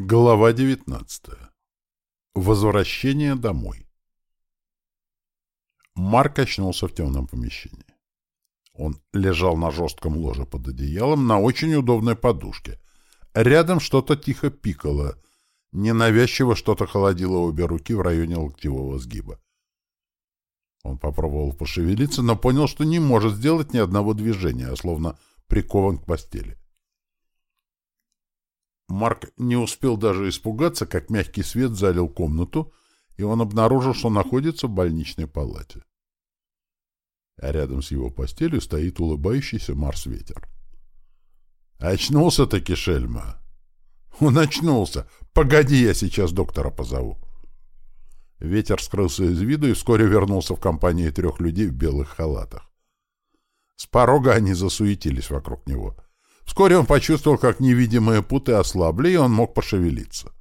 Глава 19. Возвращение домой. Марк очнулся в темном помещении. Он лежал на жестком ложе под одеялом на очень удобной подушке. Рядом что-то тихо пикало. Ненавязчиво что-то холодило обе руки в районе локтевого сгиба. Он попробовал пошевелиться, но понял, что не может сделать ни одного движения, а словно прикован к постели. Марк не успел даже испугаться, как мягкий свет залил комнату, и он обнаружил, что находится в больничной палате. А рядом с его постелью стоит улыбающийся Марс-ветер. «Очнулся-таки, шельма!» «Он очнулся! Погоди, я сейчас доктора позову!» Ветер скрылся из виду и вскоре вернулся в компании трех людей в белых халатах. С порога они засуетились вокруг него — Вскоре он почувствовал, как невидимые путы ослабли, и он мог пошевелиться.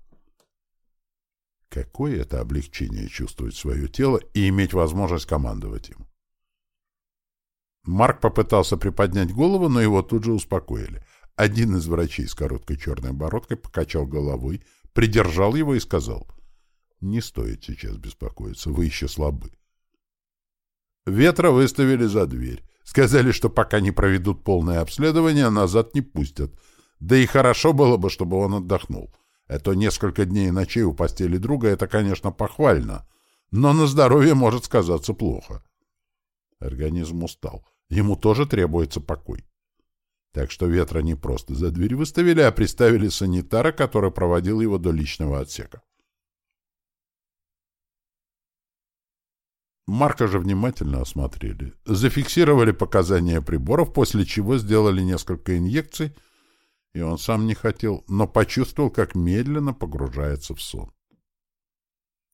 Какое это облегчение чувствовать свое тело и иметь возможность командовать им. Марк попытался приподнять голову, но его тут же успокоили. Один из врачей с короткой черной бородкой покачал головой, придержал его и сказал, «Не стоит сейчас беспокоиться, вы еще слабы». Ветра выставили за дверь. Сказали, что пока не проведут полное обследование, назад не пустят. Да и хорошо было бы, чтобы он отдохнул. Это несколько дней и ночей у постели друга — это, конечно, похвально, но на здоровье может сказаться плохо. Организм устал. Ему тоже требуется покой. Так что ветра не просто за дверь выставили, а приставили санитара, который проводил его до личного отсека. Марка же внимательно осмотрели. Зафиксировали показания приборов, после чего сделали несколько инъекций, и он сам не хотел, но почувствовал, как медленно погружается в сон.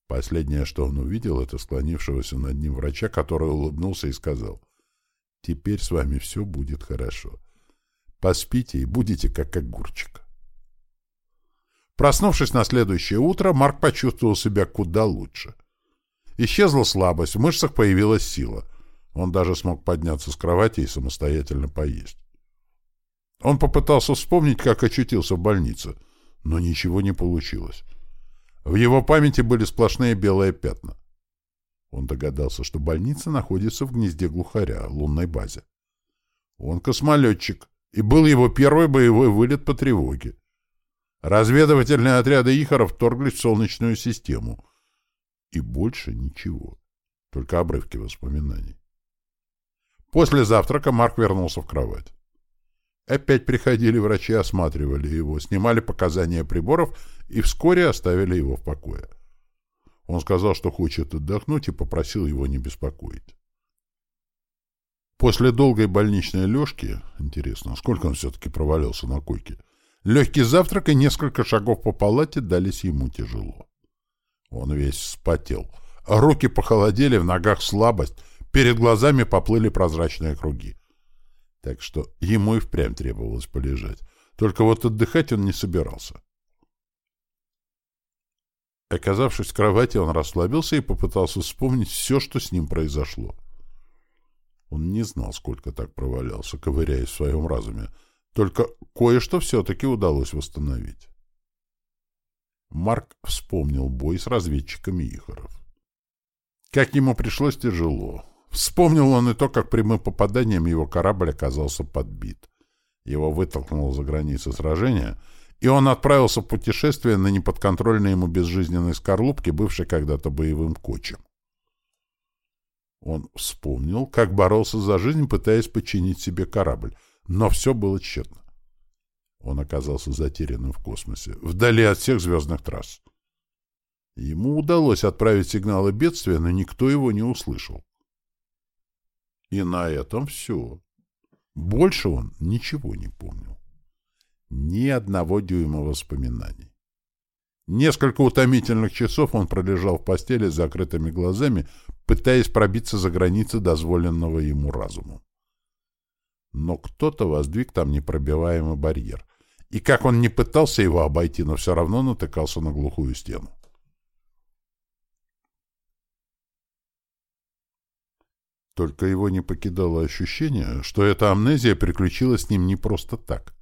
Последнее, что он увидел, это склонившегося над ним врача, который улыбнулся и сказал, «Теперь с вами все будет хорошо. Поспите и будете как огурчик». Проснувшись на следующее утро, Марк почувствовал себя куда лучше — Исчезла слабость, в мышцах появилась сила. Он даже смог подняться с кровати и самостоятельно поесть. Он попытался вспомнить, как очутился в больнице, но ничего не получилось. В его памяти были сплошные белые пятна. Он догадался, что больница находится в гнезде глухаря, лунной базе. Он космолетчик, и был его первый боевой вылет по тревоге. Разведывательные отряды Ихаров вторглись в Солнечную систему — и больше ничего. Только обрывки воспоминаний. После завтрака Марк вернулся в кровать. Опять приходили врачи, осматривали его, снимали показания приборов и вскоре оставили его в покое. Он сказал, что хочет отдохнуть, и попросил его не беспокоить. После долгой больничной лёжки, интересно, сколько он все-таки провалился на койке, легкий завтрак и несколько шагов по палате дались ему тяжело. Он весь вспотел. Руки похолодели, в ногах слабость, перед глазами поплыли прозрачные круги. Так что ему и впрямь требовалось полежать. Только вот отдыхать он не собирался. Оказавшись в кровати, он расслабился и попытался вспомнить все, что с ним произошло. Он не знал, сколько так провалялся, ковыряясь в своем разуме. Только кое-что все-таки удалось восстановить. Марк вспомнил бой с разведчиками Ихоров. Как ему пришлось тяжело. Вспомнил он и то, как прямым попаданием его корабль оказался подбит. Его вытолкнуло за границы сражения, и он отправился в путешествие на неподконтрольной ему безжизненной скорлупке, бывшей когда-то боевым кочем. Он вспомнил, как боролся за жизнь, пытаясь починить себе корабль, но все было тщетно. Он оказался затерянным в космосе, вдали от всех звездных трасс. Ему удалось отправить сигналы бедствия, но никто его не услышал. И на этом все. Больше он ничего не помнил. Ни одного дюйма воспоминаний. Несколько утомительных часов он пролежал в постели с закрытыми глазами, пытаясь пробиться за границы дозволенного ему разуму. Но кто-то воздвиг там непробиваемый барьер, и как он не пытался его обойти, но все равно натыкался на глухую стену. Только его не покидало ощущение, что эта амнезия приключилась с ним не просто так.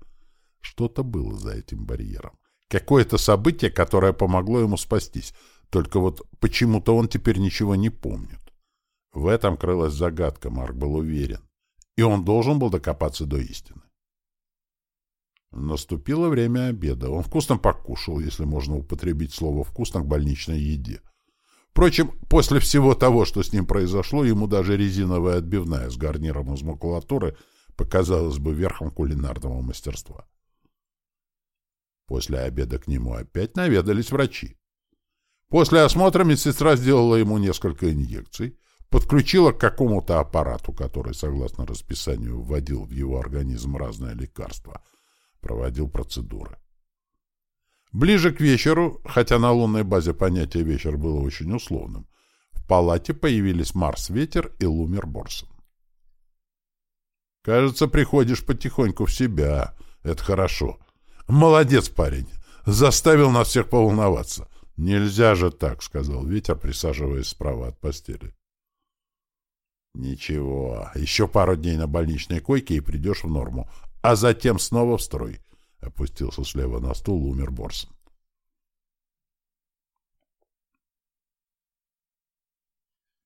Что-то было за этим барьером. Какое-то событие, которое помогло ему спастись. Только вот почему-то он теперь ничего не помнит. В этом крылась загадка, Марк был уверен. И он должен был докопаться до истины. Наступило время обеда. Он вкусно покушал, если можно употребить слово «вкусно» к больничной еде. Впрочем, после всего того, что с ним произошло, ему даже резиновая отбивная с гарниром из макулатуры показалась бы верхом кулинарного мастерства. После обеда к нему опять наведались врачи. После осмотра медсестра сделала ему несколько инъекций, подключила к какому-то аппарату, который, согласно расписанию, вводил в его организм разные лекарства, проводил процедуры. Ближе к вечеру, хотя на лунной базе понятие «вечер» было очень условным, в палате появились Марс-Ветер и Лумер-Борсон. «Кажется, приходишь потихоньку в себя. Это хорошо. Молодец, парень. Заставил нас всех поволноваться. Нельзя же так», — сказал Ветер, присаживаясь справа от постели. «Ничего, еще пару дней на больничной койке и придешь в норму, а затем снова в строй», — опустился слева на стул умер Борсон.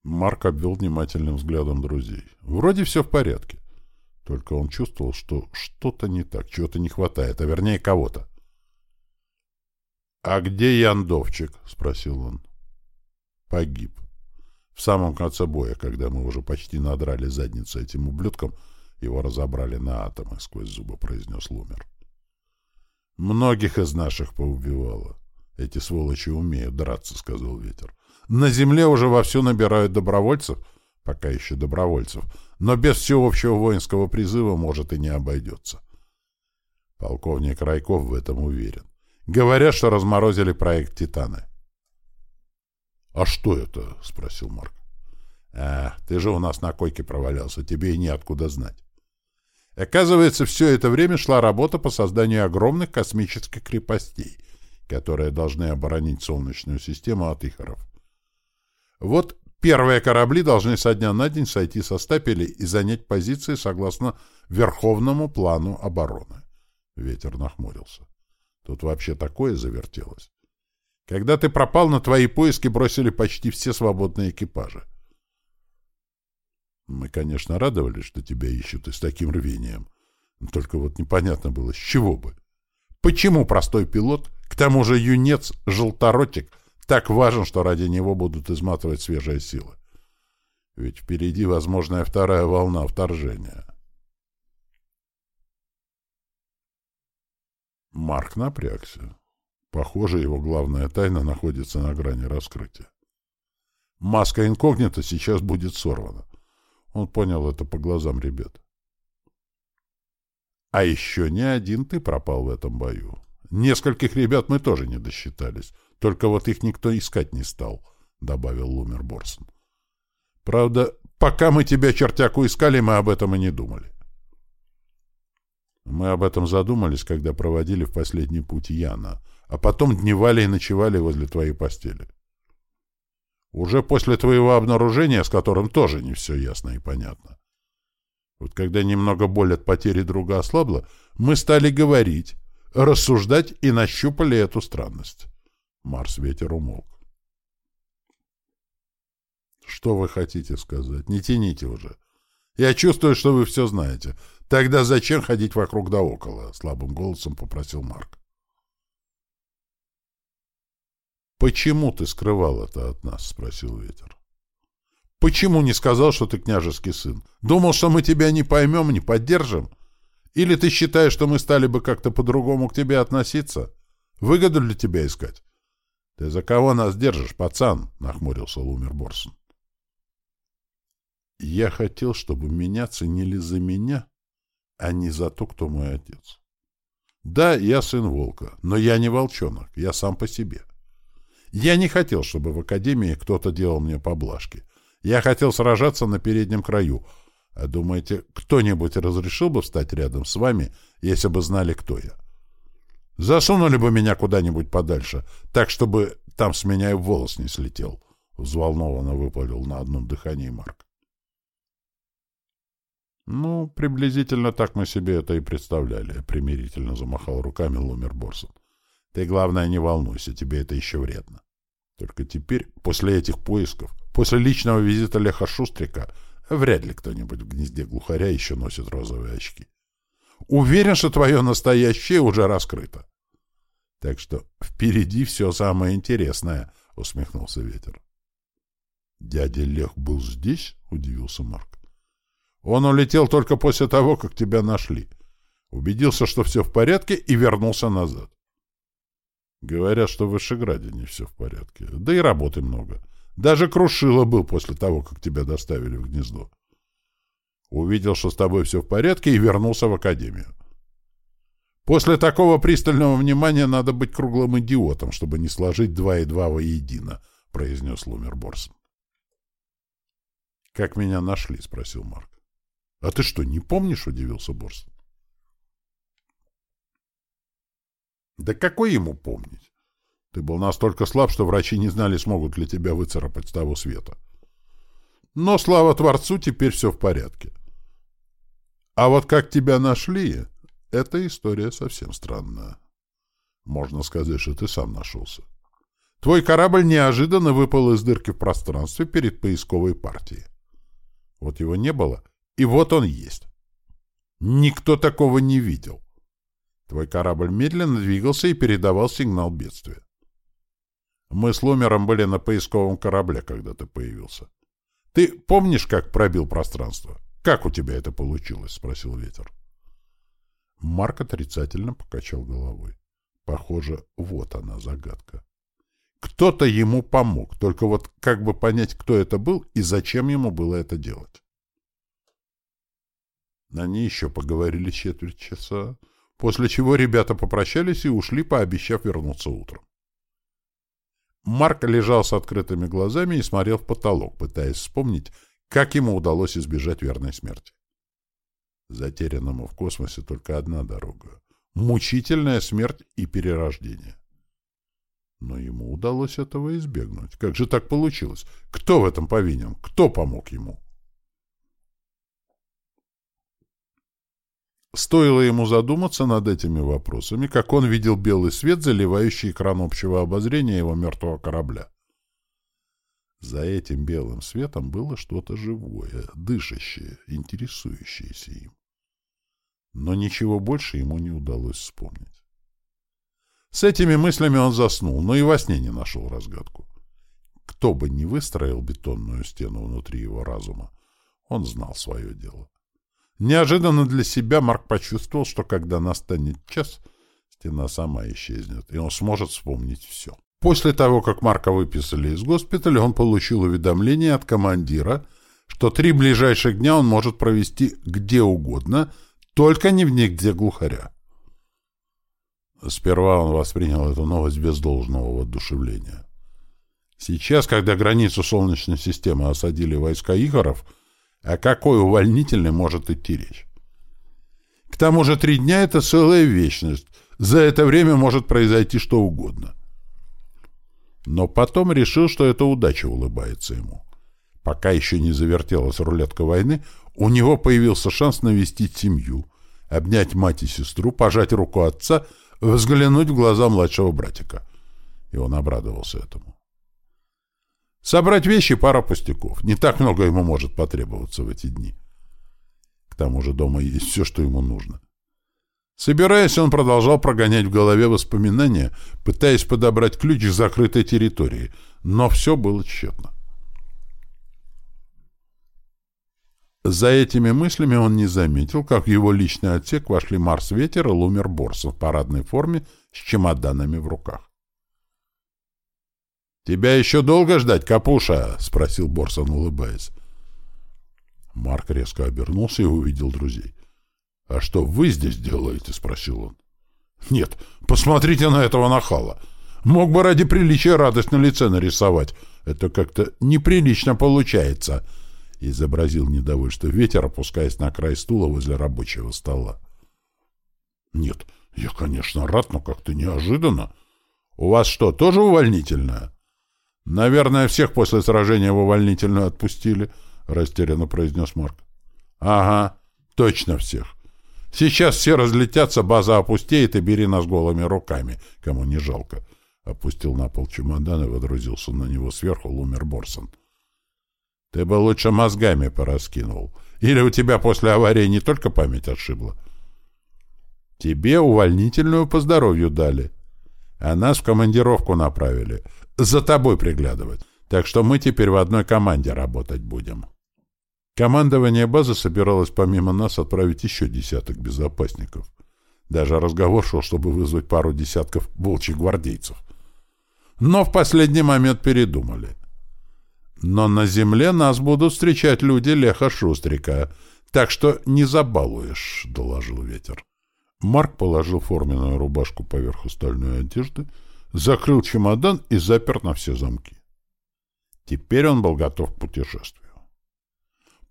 Марк обвел внимательным взглядом друзей. Вроде все в порядке. Только он чувствовал, что что-то не так, чего-то не хватает, а вернее кого-то. «А где Яндовчик?» — спросил он. «Погиб», в самом конце боя, когда мы уже почти надрали задницу этим ублюдкам, его разобрали на атомы, — сквозь зубы произнес Лумер. Многих из наших поубивало. Эти сволочи умеют драться, — сказал Ветер. На земле уже вовсю набирают добровольцев, пока еще добровольцев, но без всеобщего воинского призыва, может, и не обойдется. Полковник Райков в этом уверен. Говорят, что разморозили проект «Титаны». «А что это?» — спросил Марк. «А, ты же у нас на койке провалялся, тебе и неоткуда знать». Оказывается, все это время шла работа по созданию огромных космических крепостей, которые должны оборонить Солнечную систему от ихоров. Вот первые корабли должны со дня на день сойти со стапелей и занять позиции согласно Верховному плану обороны. Ветер нахмурился. Тут вообще такое завертелось. Когда ты пропал, на твои поиски бросили почти все свободные экипажи. Мы, конечно, радовались, что тебя ищут и с таким рвением. Только вот непонятно было, с чего бы. Почему простой пилот, к тому же юнец, желторотик, так важен, что ради него будут изматывать свежие силы? Ведь впереди возможная вторая волна вторжения. Марк напрягся. Похоже, его главная тайна находится на грани раскрытия. Маска инкогнито сейчас будет сорвана. Он понял это по глазам ребят. А еще не один ты пропал в этом бою. Нескольких ребят мы тоже не досчитались. Только вот их никто искать не стал, — добавил Лумер Борсон. Правда, пока мы тебя, чертяку, искали, мы об этом и не думали. Мы об этом задумались, когда проводили в последний путь Яна — а потом дневали и ночевали возле твоей постели. Уже после твоего обнаружения, с которым тоже не все ясно и понятно. Вот когда немного боль от потери друга ослабла, мы стали говорить, рассуждать и нащупали эту странность. Марс-ветер умолк. Что вы хотите сказать? Не тяните уже. Я чувствую, что вы все знаете. Тогда зачем ходить вокруг да около? Слабым голосом попросил Марк. «Почему ты скрывал это от нас?» — спросил ветер. «Почему не сказал, что ты княжеский сын? Думал, что мы тебя не поймем, не поддержим? Или ты считаешь, что мы стали бы как-то по-другому к тебе относиться? Выгоду для тебя искать?» «Ты за кого нас держишь, пацан?» — нахмурился Лумер Борсон. «Я хотел, чтобы меня ценили за меня, а не за то, кто мой отец. Да, я сын волка, но я не волчонок, я сам по себе». Я не хотел, чтобы в академии кто-то делал мне поблажки. Я хотел сражаться на переднем краю. А думаете, кто-нибудь разрешил бы встать рядом с вами, если бы знали, кто я? Засунули бы меня куда-нибудь подальше, так, чтобы там с меня и волос не слетел. Взволнованно выпалил на одном дыхании Марк. «Ну, приблизительно так мы себе это и представляли», — примирительно замахал руками Лумер Борсон. Ты, главное, не волнуйся, тебе это еще вредно. Только теперь, после этих поисков, после личного визита Леха Шустрика, вряд ли кто-нибудь в гнезде глухаря еще носит розовые очки. Уверен, что твое настоящее уже раскрыто. Так что впереди все самое интересное, — усмехнулся ветер. — Дядя Лех был здесь? — удивился Марк. — Он улетел только после того, как тебя нашли. Убедился, что все в порядке, и вернулся назад. Говорят, что в Вышеграде не все в порядке. Да и работы много. Даже Крушило был после того, как тебя доставили в гнездо. Увидел, что с тобой все в порядке, и вернулся в академию. После такого пристального внимания надо быть круглым идиотом, чтобы не сложить два и два воедино, — произнес Лумер Борсон. — Как меня нашли? — спросил Марк. — А ты что, не помнишь? — удивился Борсон. Да какой ему помнить? Ты был настолько слаб, что врачи не знали, смогут ли тебя выцарапать с того света. Но, слава Творцу, теперь все в порядке. А вот как тебя нашли, эта история совсем странная. Можно сказать, что ты сам нашелся. Твой корабль неожиданно выпал из дырки в пространстве перед поисковой партией. Вот его не было, и вот он есть. Никто такого не видел. Твой корабль медленно двигался и передавал сигнал бедствия. Мы с Лумером были на поисковом корабле, когда ты появился. Ты помнишь, как пробил пространство? Как у тебя это получилось? — спросил ветер. Марк отрицательно покачал головой. Похоже, вот она загадка. Кто-то ему помог, только вот как бы понять, кто это был и зачем ему было это делать. Они еще поговорили четверть часа, после чего ребята попрощались и ушли, пообещав вернуться утром. Марк лежал с открытыми глазами и смотрел в потолок, пытаясь вспомнить, как ему удалось избежать верной смерти. Затерянному в космосе только одна дорога — мучительная смерть и перерождение. Но ему удалось этого избегнуть. Как же так получилось? Кто в этом повинен? Кто помог ему? Стоило ему задуматься над этими вопросами, как он видел белый свет, заливающий экран общего обозрения его мертвого корабля. За этим белым светом было что-то живое, дышащее, интересующееся им. Но ничего больше ему не удалось вспомнить. С этими мыслями он заснул, но и во сне не нашел разгадку. Кто бы ни выстроил бетонную стену внутри его разума, он знал свое дело. Неожиданно для себя Марк почувствовал, что когда настанет час, стена сама исчезнет, и он сможет вспомнить все. После того, как Марка выписали из госпиталя, он получил уведомление от командира, что три ближайших дня он может провести где угодно, только не в нигде глухаря. Сперва он воспринял эту новость без должного воодушевления. Сейчас, когда границу Солнечной системы осадили войска Игоров, о какой увольнительной может идти речь? К тому же три дня — это целая вечность. За это время может произойти что угодно. Но потом решил, что это удача улыбается ему. Пока еще не завертелась рулетка войны, у него появился шанс навестить семью, обнять мать и сестру, пожать руку отца, взглянуть в глаза младшего братика. И он обрадовался этому. Собрать вещи — пара пустяков. Не так много ему может потребоваться в эти дни. К тому же дома есть все, что ему нужно. Собираясь, он продолжал прогонять в голове воспоминания, пытаясь подобрать ключ к закрытой территории, но все было тщетно. За этими мыслями он не заметил, как в его личный отсек вошли Марс Ветер и Лумер Борс в парадной форме с чемоданами в руках. «Тебя еще долго ждать, Капуша?» — спросил Борсон, улыбаясь. Марк резко обернулся и увидел друзей. «А что вы здесь делаете?» — спросил он. «Нет, посмотрите на этого нахала. Мог бы ради приличия радость на лице нарисовать. Это как-то неприлично получается», — изобразил недовольство ветер, опускаясь на край стула возле рабочего стола. «Нет, я, конечно, рад, но как-то неожиданно. У вас что, тоже увольнительное?» «Наверное, всех после сражения в увольнительную отпустили», — растерянно произнес Марк. «Ага, точно всех. Сейчас все разлетятся, база опустеет, и бери нас голыми руками, кому не жалко. Опустил на пол чемодан и водрузился на него сверху Лумер Борсон. Ты бы лучше мозгами пораскинул. Или у тебя после аварии не только память отшибла? Тебе увольнительную по здоровью дали. А нас в командировку направили. За тобой приглядывать. Так что мы теперь в одной команде работать будем. Командование базы собиралось помимо нас отправить еще десяток безопасников. Даже разговор шел, чтобы вызвать пару десятков волчьих гвардейцев. Но в последний момент передумали. Но на земле нас будут встречать люди Леха Шустрика, так что не забалуешь, — доложил ветер. Марк положил форменную рубашку поверх остальной одежды, закрыл чемодан и запер на все замки. Теперь он был готов к путешествию.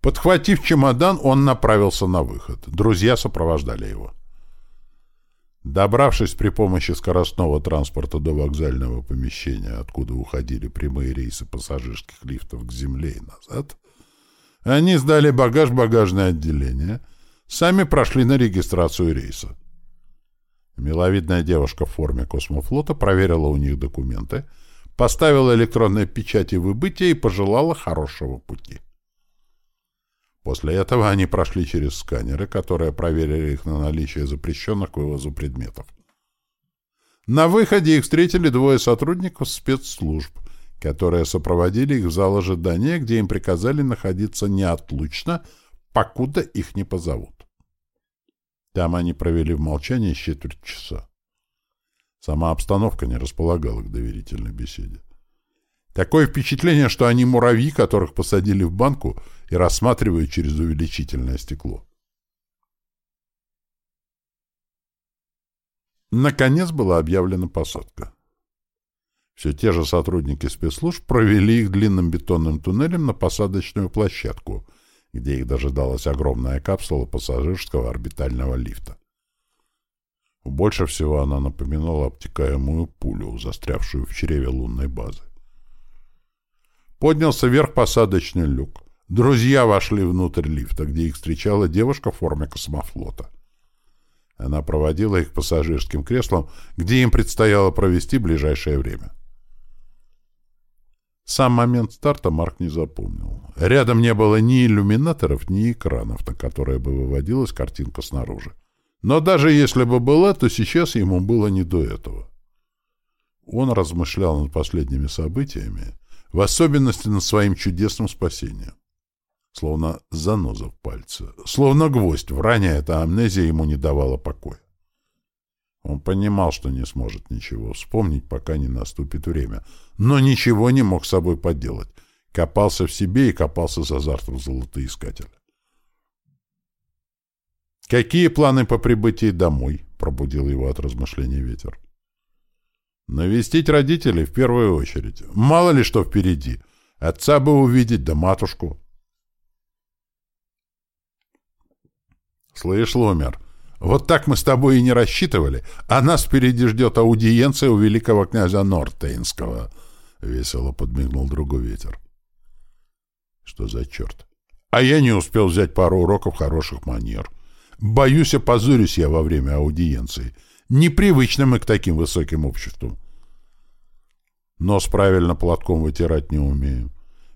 Подхватив чемодан, он направился на выход. Друзья сопровождали его. Добравшись при помощи скоростного транспорта до вокзального помещения, откуда уходили прямые рейсы пассажирских лифтов к земле и назад, они сдали багаж в багажное отделение, сами прошли на регистрацию рейса. Миловидная девушка в форме космофлота проверила у них документы, поставила электронные печати выбытия и пожелала хорошего пути. После этого они прошли через сканеры, которые проверили их на наличие запрещенных к вывозу предметов. На выходе их встретили двое сотрудников спецслужб, которые сопроводили их в зал ожидания, где им приказали находиться неотлучно, покуда их не позовут. Там они провели в молчании четверть часа. Сама обстановка не располагала к доверительной беседе. Такое впечатление, что они муравьи, которых посадили в банку и рассматривают через увеличительное стекло. Наконец была объявлена посадка. Все те же сотрудники спецслужб провели их длинным бетонным туннелем на посадочную площадку, где их дожидалась огромная капсула пассажирского орбитального лифта. Больше всего она напоминала обтекаемую пулю, застрявшую в чреве лунной базы. Поднялся вверх посадочный люк. Друзья вошли внутрь лифта, где их встречала девушка в форме космофлота. Она проводила их пассажирским креслам, где им предстояло провести ближайшее время. Сам момент старта Марк не запомнил. Рядом не было ни иллюминаторов, ни экранов, на которые бы выводилась картинка снаружи. Но даже если бы была, то сейчас ему было не до этого. Он размышлял над последними событиями, в особенности над своим чудесным спасением. Словно заноза в пальце, словно гвоздь, в ране эта амнезия ему не давала покоя. Он понимал, что не сможет ничего вспомнить, пока не наступит время, но ничего не мог с собой поделать. Копался в себе и копался с азартом золотоискателя. «Какие планы по прибытии домой?» — пробудил его от размышлений ветер. Навестить родителей в первую очередь. Мало ли что впереди. Отца бы увидеть, да матушку. Слышь, Ломер, вот так мы с тобой и не рассчитывали, а нас впереди ждет аудиенция у великого князя Нортейнского. Весело подмигнул другу ветер. Что за черт? А я не успел взять пару уроков хороших манер. Боюсь, опозорюсь я во время аудиенции. Непривычны мы к таким высоким обществам. Нос правильно платком вытирать не умею.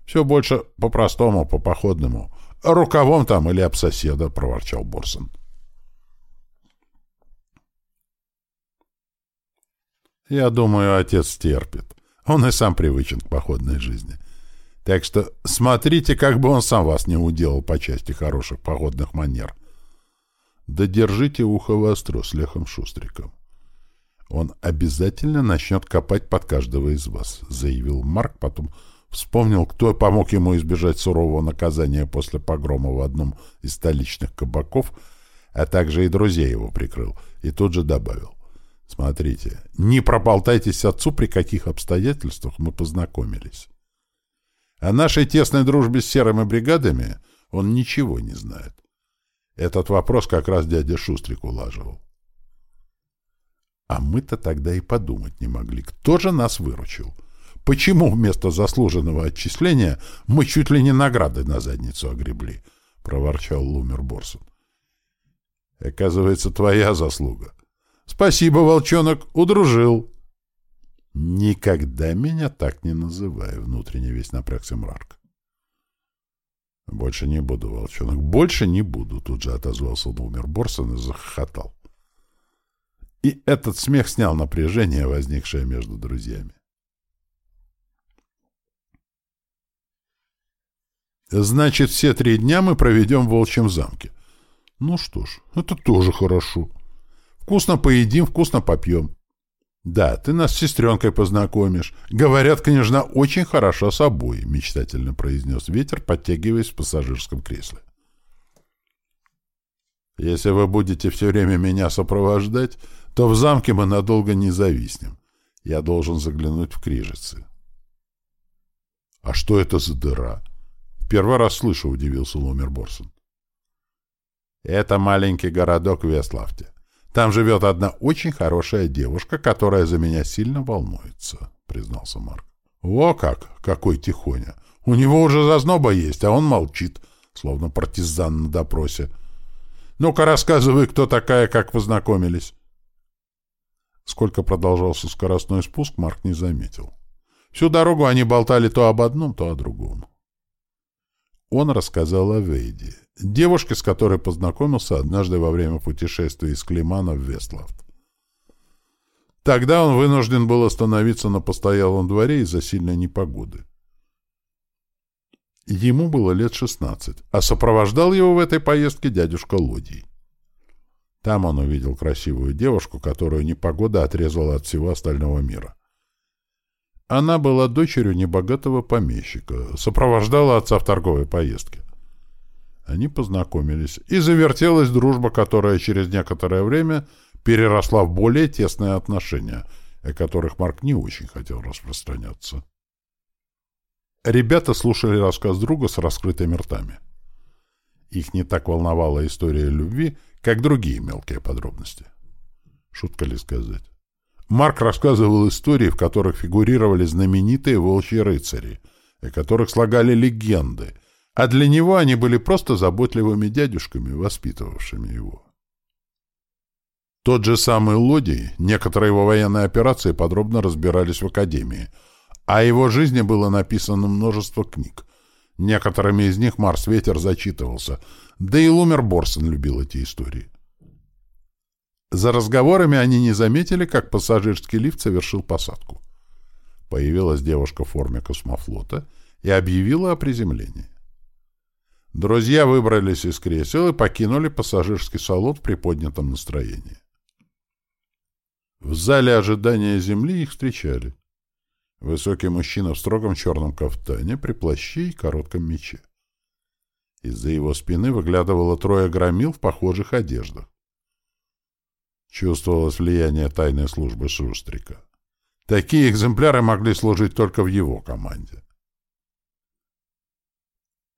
Все больше по-простому, по-походному. Рукавом там или об соседа, — проворчал Борсон. Я думаю, отец терпит. Он и сам привычен к походной жизни. Так что смотрите, как бы он сам вас не уделал по части хороших походных манер. Да держите ухо востро с Лехом Шустриком. Он обязательно начнет копать под каждого из вас, заявил Марк, потом вспомнил, кто помог ему избежать сурового наказания после погрома в одном из столичных кабаков, а также и друзей его прикрыл, и тут же добавил. Смотрите, не проболтайтесь отцу, при каких обстоятельствах мы познакомились. О нашей тесной дружбе с серыми бригадами он ничего не знает. Этот вопрос как раз дядя Шустрик улаживал. А мы-то тогда и подумать не могли, кто же нас выручил. Почему вместо заслуженного отчисления мы чуть ли не награды на задницу огребли? — проворчал Лумер Борсон. Оказывается, твоя заслуга. Спасибо, волчонок, удружил. Никогда меня так не называй, внутренне весь напрягся Мрарк. Больше не буду, волчонок, больше не буду, тут же отозвался Думер Борсон и захохотал. И этот смех снял напряжение, возникшее между друзьями. Значит, все три дня мы проведем в Волчьем замке. Ну что ж, это тоже хорошо. Вкусно поедим, вкусно попьем. Да, ты нас с сестренкой познакомишь. Говорят, княжна очень хороша собой, мечтательно произнес ветер, подтягиваясь в пассажирском кресле. Если вы будете все время меня сопровождать, то в замке мы надолго не зависнем. Я должен заглянуть в крижицы. — А что это за дыра? Первый раз слышу, удивился Лумер Борсон. Это маленький городок в Веславте. Там живет одна очень хорошая девушка, которая за меня сильно волнуется, признался Марк. О как! Какой тихоня! У него уже зазноба есть, а он молчит, словно партизан на допросе. Ну-ка рассказывай, кто такая, как познакомились. Сколько продолжался скоростной спуск, Марк не заметил. Всю дорогу они болтали то об одном, то о другом. Он рассказал о Вейде, девушке, с которой познакомился однажды во время путешествия из Климана в Вестлафт. Тогда он вынужден был остановиться на постоялом дворе из-за сильной непогоды. Ему было лет шестнадцать, а сопровождал его в этой поездке дядюшка Лодий. Там он увидел красивую девушку, которую непогода отрезала от всего остального мира. Она была дочерью небогатого помещика, сопровождала отца в торговой поездке. Они познакомились, и завертелась дружба, которая через некоторое время переросла в более тесные отношения, о которых Марк не очень хотел распространяться. Ребята слушали рассказ друга с раскрытыми ртами. Их не так волновала история любви, как другие мелкие подробности. Шутка ли сказать? Марк рассказывал истории, в которых фигурировали знаменитые волчьи рыцари, и которых слагали легенды, а для него они были просто заботливыми дядюшками, воспитывавшими его. Тот же самый Лодий, некоторые его военные операции подробно разбирались в Академии, а о его жизни было написано множество книг. Некоторыми из них Марс Ветер зачитывался, да и Лумер Борсон любил эти истории. За разговорами они не заметили, как пассажирский лифт совершил посадку. Появилась девушка в форме космофлота и объявила о приземлении. Друзья выбрались из кресел и покинули пассажирский салон в приподнятом настроении. В зале ожидания Земли их встречали. Высокий мужчина в строгом черном кафтане, при плаще и коротком мече. Из-за его спины выглядывало трое громил в похожих одеждах. Чувствовалось влияние тайной службы Шустрика. Такие экземпляры могли служить только в его команде.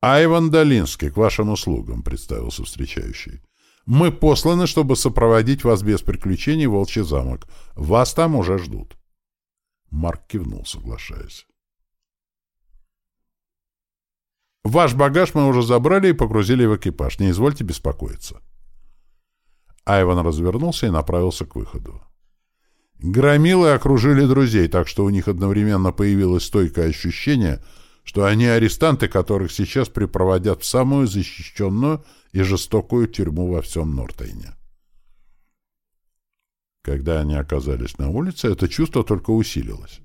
«Айван Долинский, к вашим услугам», — представился встречающий. «Мы посланы, чтобы сопроводить вас без приключений в Волчий замок. Вас там уже ждут». Марк кивнул, соглашаясь. «Ваш багаж мы уже забрали и погрузили в экипаж. Не извольте беспокоиться». Айван развернулся и направился к выходу. Громилы окружили друзей, так что у них одновременно появилось стойкое ощущение, что они арестанты, которых сейчас припроводят в самую защищенную и жестокую тюрьму во всем Нортейне. Когда они оказались на улице, это чувство только усилилось.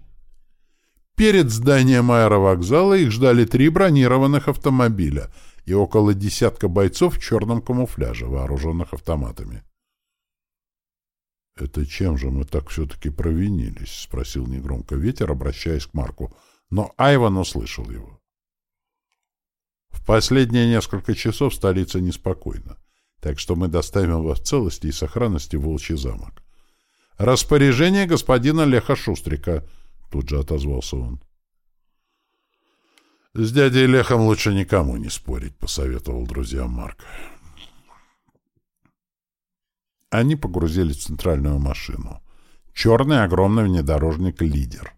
Перед зданием аэровокзала их ждали три бронированных автомобиля и около десятка бойцов в черном камуфляже, вооруженных автоматами. «Это чем же мы так все-таки провинились?» — спросил негромко ветер, обращаясь к Марку. Но Айван услышал его. «В последние несколько часов столица неспокойна, так что мы доставим вас в целости и сохранности в Волчий замок. Распоряжение господина Леха Шустрика», — тут же отозвался он. «С дядей Лехом лучше никому не спорить», — посоветовал друзьям Марк. Они погрузились в центральную машину. Черный огромный внедорожник «Лидер».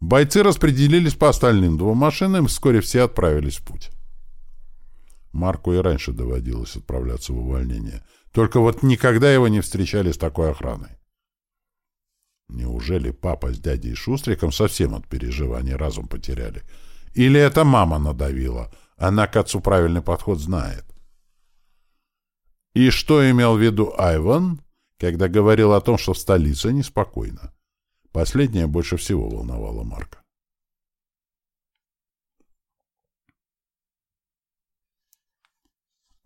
Бойцы распределились по остальным двум машинам, и вскоре все отправились в путь. Марку и раньше доводилось отправляться в увольнение, Только вот никогда его не встречали с такой охраной. Неужели папа с дядей Шустриком совсем от переживаний разум потеряли? Или это мама надавила? Она к отцу правильный подход знает. И что имел в виду Айван, когда говорил о том, что в столице неспокойно? Последнее больше всего волновало Марка.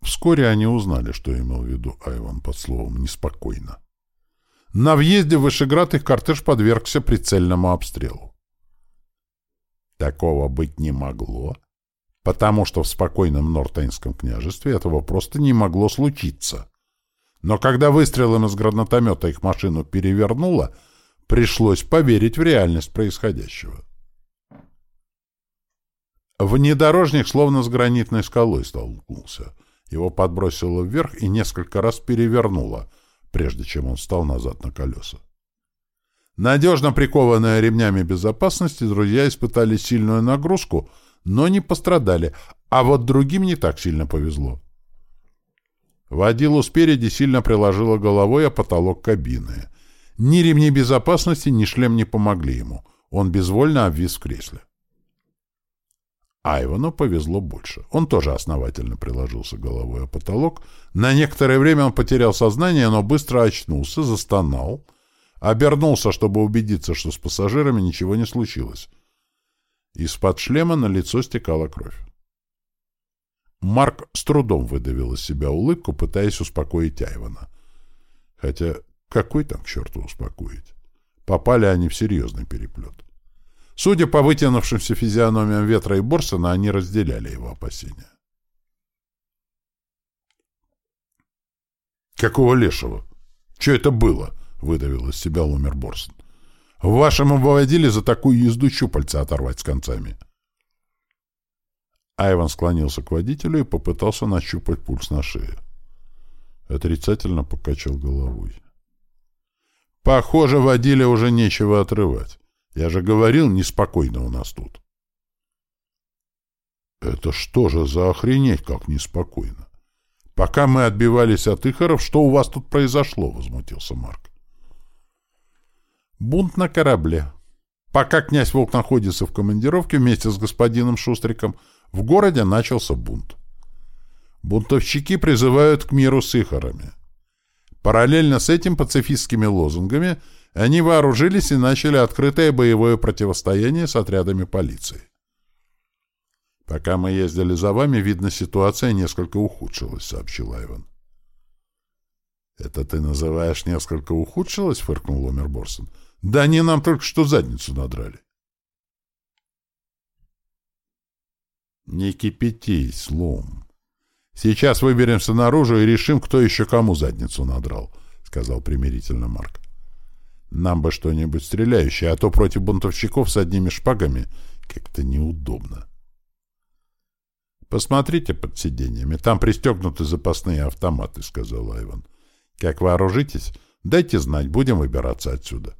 Вскоре они узнали, что имел в виду Айван под словом «неспокойно». На въезде в Вышеград их кортеж подвергся прицельному обстрелу. Такого быть не могло, потому что в спокойном Нортейнском княжестве этого просто не могло случиться. Но когда выстрелом из гранатомета их машину перевернуло, пришлось поверить в реальность происходящего. Внедорожник словно с гранитной скалой столкнулся. Его подбросило вверх и несколько раз перевернуло, прежде чем он встал назад на колеса. Надежно прикованные ремнями безопасности, друзья испытали сильную нагрузку, но не пострадали, а вот другим не так сильно повезло. Водилу спереди сильно приложило головой о потолок кабины. Ни ремни безопасности, ни шлем не помогли ему. Он безвольно обвис в кресле. Айвану повезло больше. Он тоже основательно приложился головой о потолок. На некоторое время он потерял сознание, но быстро очнулся, застонал, обернулся, чтобы убедиться, что с пассажирами ничего не случилось. Из-под шлема на лицо стекала кровь. Марк с трудом выдавил из себя улыбку, пытаясь успокоить Айвана. Хотя какой там к черту успокоить? Попали они в серьезный переплет. Судя по вытянувшимся физиономиям Ветра и Борсона, они разделяли его опасения. «Какого лешего? Что это было?» — выдавил из себя Лумер Борсон. «Вашему выводили за такую езду щупальца оторвать с концами». Айван склонился к водителю и попытался нащупать пульс на шее. Отрицательно покачал головой. «Похоже, водиле уже нечего отрывать. Я же говорил, неспокойно у нас тут. Это что же за охренеть, как неспокойно? Пока мы отбивались от ихоров, что у вас тут произошло? Возмутился Марк. Бунт на корабле. Пока князь Волк находится в командировке вместе с господином Шустриком, в городе начался бунт. Бунтовщики призывают к миру с ихорами. Параллельно с этим пацифистскими лозунгами – они вооружились и начали открытое боевое противостояние с отрядами полиции. «Пока мы ездили за вами, видно, ситуация несколько ухудшилась», — сообщил Айван. «Это ты называешь несколько ухудшилась?» — фыркнул Ломер Борсон. «Да они нам только что задницу надрали». «Не кипятись, Лом. Сейчас выберемся наружу и решим, кто еще кому задницу надрал», — сказал примирительно Марк. Нам бы что-нибудь стреляющее, а то против бунтовщиков с одними шпагами как-то неудобно. «Посмотрите под сиденьями, там пристегнуты запасные автоматы», — сказал Айван. «Как вооружитесь, дайте знать, будем выбираться отсюда».